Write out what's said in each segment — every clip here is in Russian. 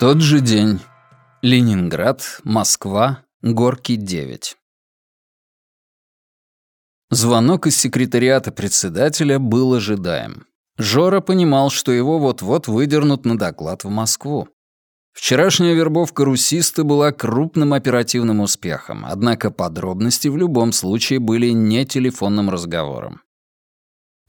Тот же день. Ленинград, Москва, Горки, 9. Звонок из секретариата председателя был ожидаем. Жора понимал, что его вот-вот выдернут на доклад в Москву. Вчерашняя вербовка русиста была крупным оперативным успехом, однако подробности в любом случае были не телефонным разговором.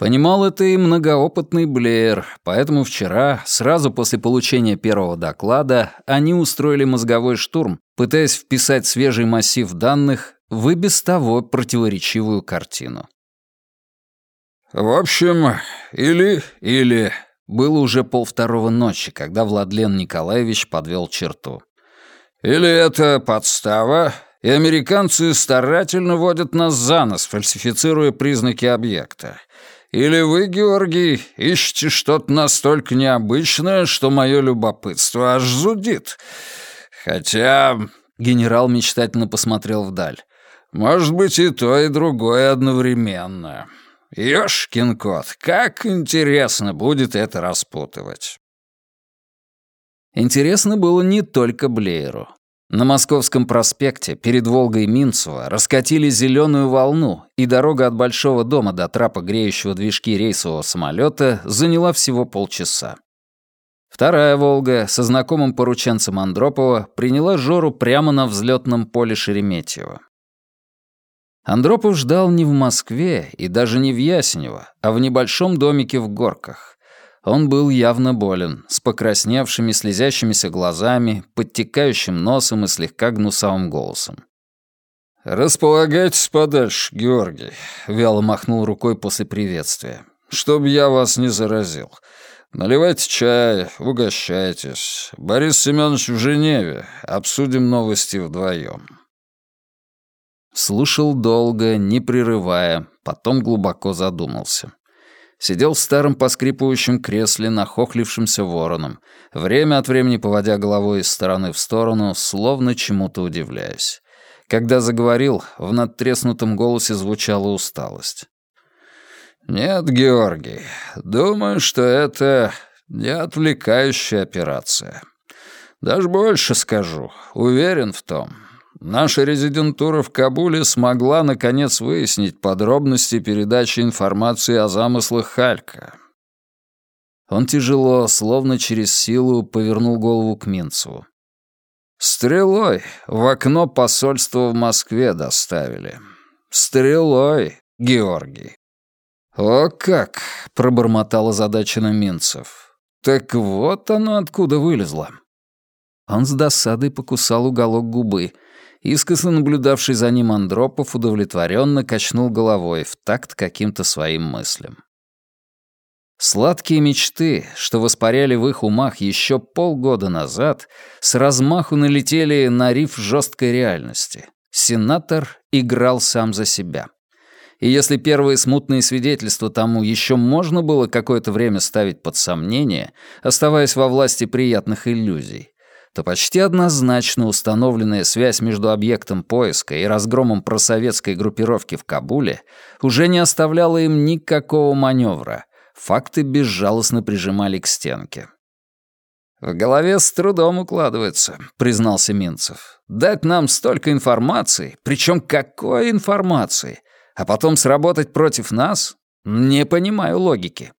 Понимал это и многоопытный Блеер, поэтому вчера, сразу после получения первого доклада, они устроили мозговой штурм, пытаясь вписать свежий массив данных в и без того противоречивую картину. «В общем, или, или...» Было уже полвторого ночи, когда Владлен Николаевич подвел черту. «Или это подстава, и американцы старательно водят нас за нос, фальсифицируя признаки объекта. Или вы, Георгий, ищете что-то настолько необычное, что мое любопытство аж зудит. Хотя...» Генерал мечтательно посмотрел вдаль. «Может быть, и то, и другое одновременно. Ёшкин кот, как интересно будет это распутывать!» Интересно было не только Блееру. На Московском проспекте перед Волгой Минцева раскатили зеленую волну, и дорога от Большого дома до трапа греющего движки рейсового самолета заняла всего полчаса. Вторая «Волга» со знакомым порученцем Андропова приняла Жору прямо на взлетном поле Шереметьево. Андропов ждал не в Москве и даже не в Ясенево, а в небольшом домике в Горках. Он был явно болен, с покрасневшими, слезящимися глазами, подтекающим носом и слегка гнусавым голосом. «Располагайтесь подальше, Георгий», — вяло махнул рукой после приветствия. «Чтоб я вас не заразил. Наливайте чай, угощайтесь. Борис Семенович в Женеве. Обсудим новости вдвоем». Слушал долго, не прерывая, потом глубоко задумался сидел в старом поскрипывающем кресле, нахохлившимся вороном, время от времени поводя головой из стороны в сторону, словно чему-то удивляясь. Когда заговорил, в надтреснутом голосе звучала усталость. «Нет, Георгий, думаю, что это не отвлекающая операция. Даже больше скажу, уверен в том. Наша резидентура в Кабуле смогла, наконец, выяснить подробности передачи информации о замыслах Халька. Он тяжело, словно через силу, повернул голову к Минцеву. «Стрелой в окно посольства в Москве доставили. Стрелой, Георгий». «О как!» — пробормотал озадаченно Минцев. «Так вот оно откуда вылезло». Он с досадой покусал уголок губы — Искоса наблюдавший за ним Андропов удовлетворенно качнул головой в такт каким-то своим мыслям. Сладкие мечты, что воспаряли в их умах еще полгода назад, с размаху налетели на риф жесткой реальности. Сенатор играл сам за себя. И если первые смутные свидетельства тому еще можно было какое-то время ставить под сомнение, оставаясь во власти приятных иллюзий, то почти однозначно установленная связь между объектом поиска и разгромом просоветской группировки в Кабуле уже не оставляла им никакого маневра. Факты безжалостно прижимали к стенке. «В голове с трудом укладывается», — признался Минцев. «Дать нам столько информации, причем какой информации, а потом сработать против нас? Не понимаю логики».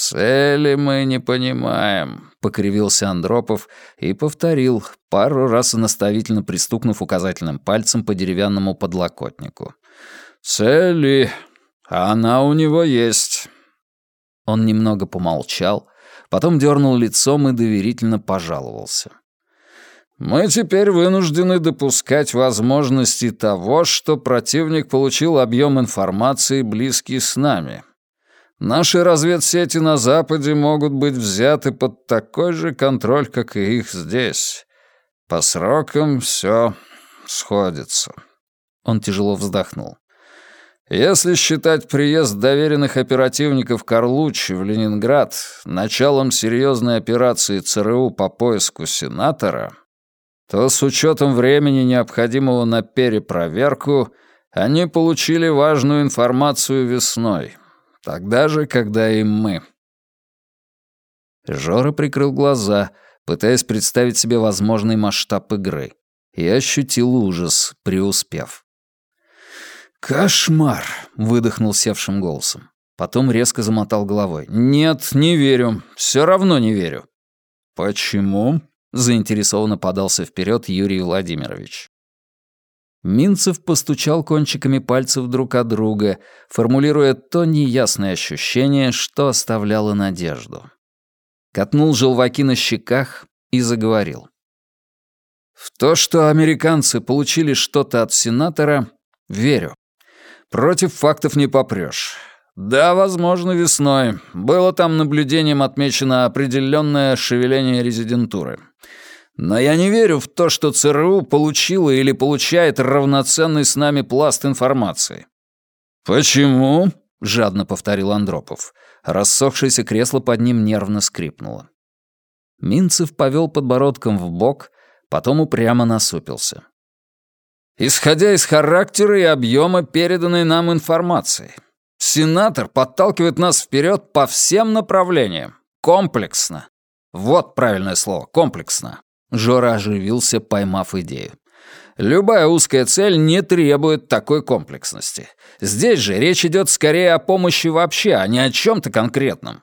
«Цели мы не понимаем», — покривился Андропов и повторил, пару раз наставительно пристукнув указательным пальцем по деревянному подлокотнику. «Цели, она у него есть». Он немного помолчал, потом дернул лицом и доверительно пожаловался. «Мы теперь вынуждены допускать возможности того, что противник получил объем информации, близкий с нами, Наши разведсети на Западе могут быть взяты под такой же контроль, как и их здесь. По срокам все сходится». Он тяжело вздохнул. Если считать приезд доверенных оперативников Карлучи в Ленинград началом серьезной операции ЦРУ по поиску сенатора, то с учетом времени, необходимого на перепроверку, они получили важную информацию весной, Тогда же, когда и мы. Жора прикрыл глаза, пытаясь представить себе возможный масштаб игры, и ощутил ужас, преуспев. «Кошмар!» — выдохнул севшим голосом. Потом резко замотал головой. «Нет, не верю. Все равно не верю». «Почему?» — заинтересованно подался вперед Юрий Владимирович. Минцев постучал кончиками пальцев друг от друга, формулируя то неясное ощущение, что оставляло надежду. Катнул желваки на щеках и заговорил. «В то, что американцы получили что-то от сенатора, верю. Против фактов не попрёшь. Да, возможно, весной. Было там наблюдением отмечено определенное шевеление резидентуры. Но я не верю в то, что ЦРУ получила или получает равноценный с нами пласт информации. «Почему?» — жадно повторил Андропов. Рассохшееся кресло под ним нервно скрипнуло. Минцев повел подбородком в бок, потом упрямо насупился. Исходя из характера и объема переданной нам информации, сенатор подталкивает нас вперед по всем направлениям, комплексно. Вот правильное слово, комплексно. Жора оживился, поймав идею. Любая узкая цель не требует такой комплексности. Здесь же речь идет скорее о помощи вообще, а не о чем-то конкретном.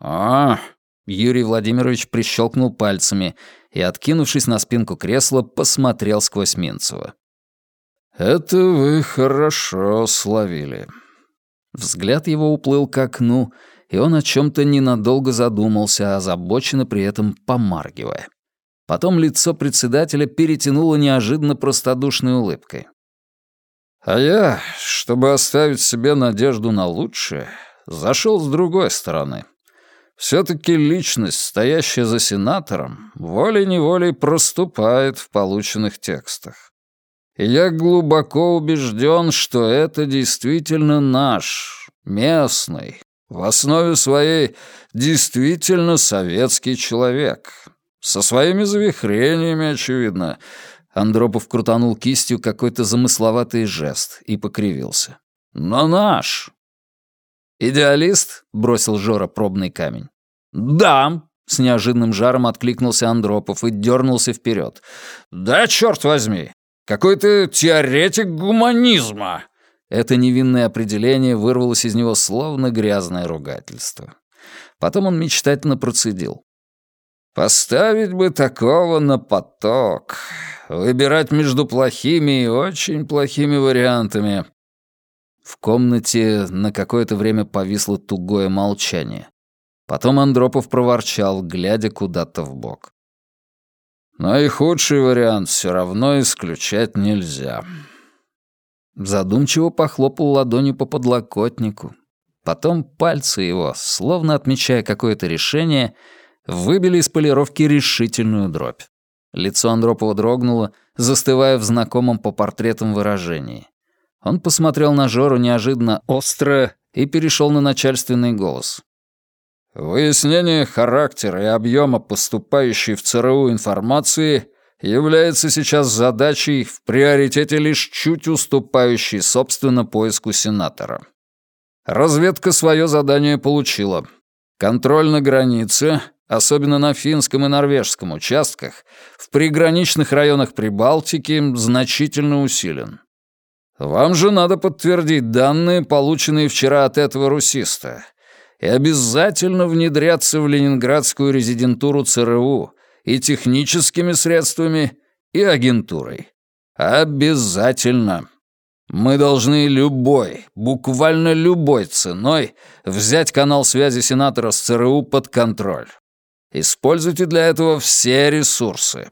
А, Юрий Владимирович прищелкнул пальцами и, откинувшись на спинку кресла, посмотрел сквозь Минцева. «Это вы хорошо словили». Взгляд его уплыл к окну, и он о чем-то ненадолго задумался, озабоченно при этом помаргивая. Потом лицо председателя перетянуло неожиданно простодушной улыбкой. «А я, чтобы оставить себе надежду на лучшее, зашел с другой стороны. Все-таки личность, стоящая за сенатором, волей-неволей проступает в полученных текстах я глубоко убежден, что это действительно наш, местный, в основе своей действительно советский человек. Со своими завихрениями, очевидно. Андропов крутанул кистью какой-то замысловатый жест и покривился. Но наш. «Идеалист?» — бросил Жора пробный камень. «Да!» — с неожиданным жаром откликнулся Андропов и дернулся вперед. «Да, черт возьми! Какой-то теоретик гуманизма!» Это невинное определение вырвалось из него словно грязное ругательство. Потом он мечтательно процедил. «Поставить бы такого на поток. Выбирать между плохими и очень плохими вариантами». В комнате на какое-то время повисло тугое молчание. Потом Андропов проворчал, глядя куда-то в бок. Наихудший вариант все равно исключать нельзя. Задумчиво похлопал ладонью по подлокотнику. Потом пальцы его, словно отмечая какое-то решение, выбили из полировки решительную дробь. Лицо Андропова дрогнуло, застывая в знакомом по портретам выражении. Он посмотрел на Жору неожиданно остро и перешел на начальственный голос. Выяснение характера и объема поступающей в ЦРУ информации является сейчас задачей в приоритете лишь чуть уступающей, собственно, поиску сенатора. Разведка свое задание получила. Контроль на границе, особенно на финском и норвежском участках, в приграничных районах Прибалтики значительно усилен. Вам же надо подтвердить данные, полученные вчера от этого русиста, и обязательно внедряться в ленинградскую резидентуру ЦРУ и техническими средствами, и агентурой. Обязательно. Мы должны любой, буквально любой ценой взять канал связи сенатора с ЦРУ под контроль. Используйте для этого все ресурсы.